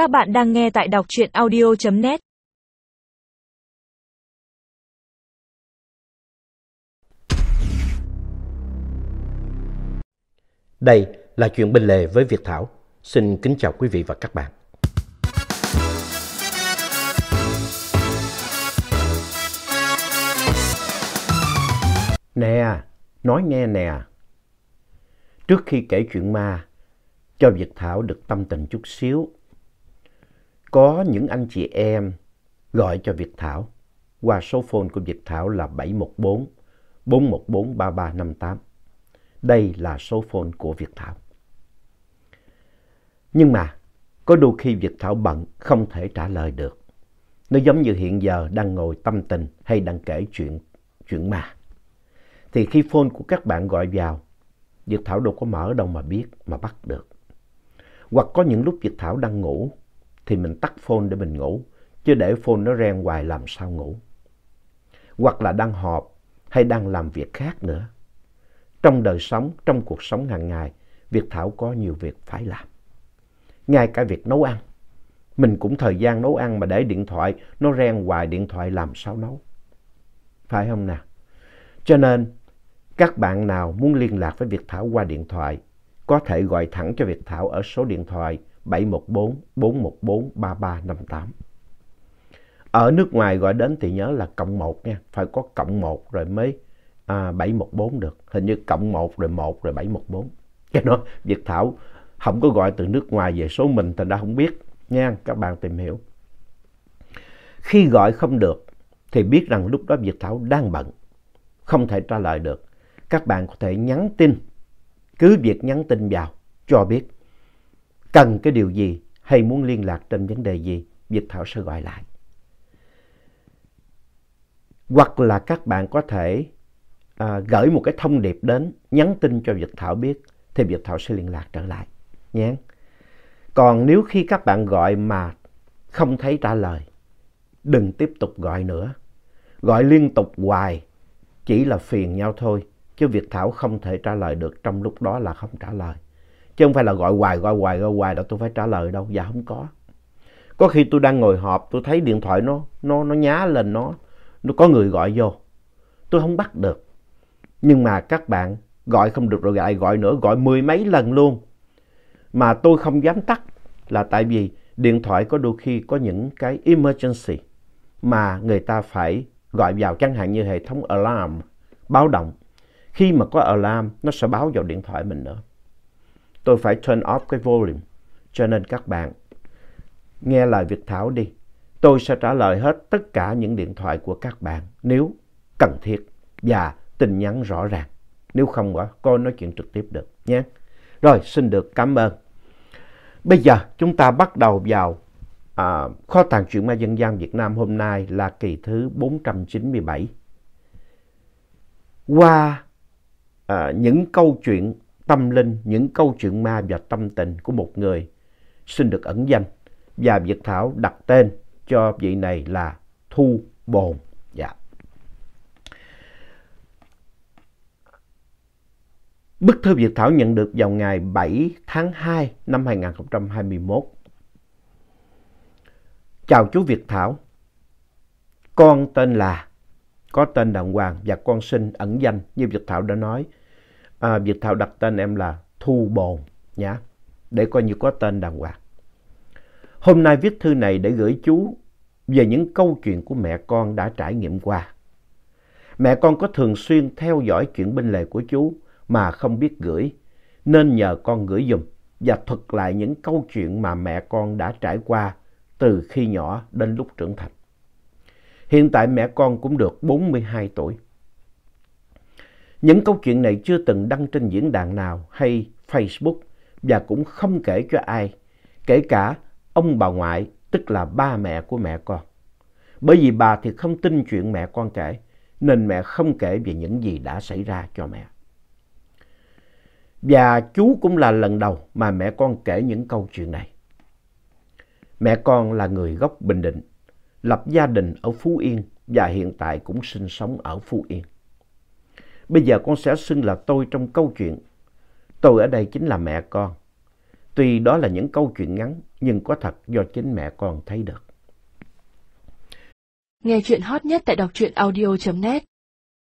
Các bạn đang nghe tại đọc truyện audio.net Đây là chuyện bên lề với Việt Thảo. Xin kính chào quý vị và các bạn. Nè, nói nghe nè. Trước khi kể chuyện ma, cho Việt Thảo được tâm tình chút xíu. Có những anh chị em gọi cho Việt Thảo qua số phone của Việt Thảo là 714 414 3358. Đây là số phone của Việt Thảo. Nhưng mà có đôi khi Việt Thảo bận không thể trả lời được. Nó giống như hiện giờ đang ngồi tâm tình hay đang kể chuyện chuyện mà Thì khi phone của các bạn gọi vào, Việt Thảo đâu có mở đâu mà biết mà bắt được. Hoặc có những lúc Việt Thảo đang ngủ thì mình tắt phone để mình ngủ, chứ để phone nó reng hoài làm sao ngủ. Hoặc là đang họp hay đang làm việc khác nữa. Trong đời sống, trong cuộc sống hàng ngày, Việt Thảo có nhiều việc phải làm. Ngay cả việc nấu ăn. Mình cũng thời gian nấu ăn mà để điện thoại nó reng hoài điện thoại làm sao nấu. Phải không nào? Cho nên các bạn nào muốn liên lạc với Việt Thảo qua điện thoại có thể gọi thẳng cho Việt Thảo ở số điện thoại 714 414 3358. Ở nước ngoài gọi đến thì nhớ là cộng 1 nha, phải có cộng 1 rồi mới à, 714 được. Hình như cộng 1 rồi 1 rồi 714. Cái đó Việt Thảo không có gọi từ nước ngoài về số mình thì đã không biết nha, các bạn tìm hiểu. Khi gọi không được thì biết rằng lúc đó Việt Thảo đang bận, không thể trả lời được. Các bạn có thể nhắn tin, cứ việc nhắn tin vào cho biết cần cái điều gì hay muốn liên lạc trên vấn đề gì, Việt Thảo sẽ gọi lại. Hoặc là các bạn có thể à, gửi một cái thông điệp đến, nhắn tin cho Việt Thảo biết, thì Việt Thảo sẽ liên lạc trở lại. Nhé. Còn nếu khi các bạn gọi mà không thấy trả lời, đừng tiếp tục gọi nữa. Gọi liên tục hoài chỉ là phiền nhau thôi, chứ Việt Thảo không thể trả lời được trong lúc đó là không trả lời. Chứ không phải là gọi hoài, gọi hoài, gọi hoài là tôi phải trả lời đâu. Dạ không có. Có khi tôi đang ngồi họp, tôi thấy điện thoại nó, nó, nó nhá lên, nó, nó có người gọi vô. Tôi không bắt được. Nhưng mà các bạn gọi không được rồi lại gọi nữa, gọi mười mấy lần luôn. Mà tôi không dám tắt là tại vì điện thoại có đôi khi có những cái emergency mà người ta phải gọi vào chẳng hạn như hệ thống alarm, báo động. Khi mà có alarm, nó sẽ báo vào điện thoại mình nữa tôi phải turn off cái volume. Cho nên các bạn nghe lời Việt Thảo đi. Tôi sẽ trả lời hết tất cả những điện thoại của các bạn nếu cần thiết và tin nhắn rõ ràng. Nếu không, cô nói chuyện trực tiếp được nhé. Rồi, xin được cảm ơn. Bây giờ chúng ta bắt đầu vào à, kho tàng truyện ma dân gian Việt Nam hôm nay là kỳ thứ 497. Qua à, những câu chuyện tâm linh, những câu chuyện ma và tâm tình của một người xin được ẩn danh và Việt Thảo đặt tên cho vị này là Thu Bồn. Dạ. Bức thư Việt Thảo nhận được vào ngày 7 tháng 2 năm 2021. Chào chú Việt Thảo. Con tên là, có tên đàng hoàng và con xin ẩn danh như Việt Thảo đã nói à, Việt Thảo đặt tên em là Thu Bồn nhá, để coi như có tên đàng hoàng. Hôm nay viết thư này để gửi chú về những câu chuyện của mẹ con đã trải nghiệm qua. Mẹ con có thường xuyên theo dõi chuyện bên lề của chú mà không biết gửi, nên nhờ con gửi dùm và thuật lại những câu chuyện mà mẹ con đã trải qua từ khi nhỏ đến lúc trưởng thành. Hiện tại mẹ con cũng được 42 tuổi. Những câu chuyện này chưa từng đăng trên diễn đàn nào hay Facebook và cũng không kể cho ai, kể cả ông bà ngoại, tức là ba mẹ của mẹ con. Bởi vì bà thì không tin chuyện mẹ con kể, nên mẹ không kể về những gì đã xảy ra cho mẹ. Và chú cũng là lần đầu mà mẹ con kể những câu chuyện này. Mẹ con là người gốc Bình Định, lập gia đình ở Phú Yên và hiện tại cũng sinh sống ở Phú Yên. Bây giờ con sẽ xưng là tôi trong câu chuyện. Tôi ở đây chính là mẹ con. Tuy đó là những câu chuyện ngắn, nhưng có thật do chính mẹ con thấy được. Nghe chuyện hot nhất tại đọc truyện audio.net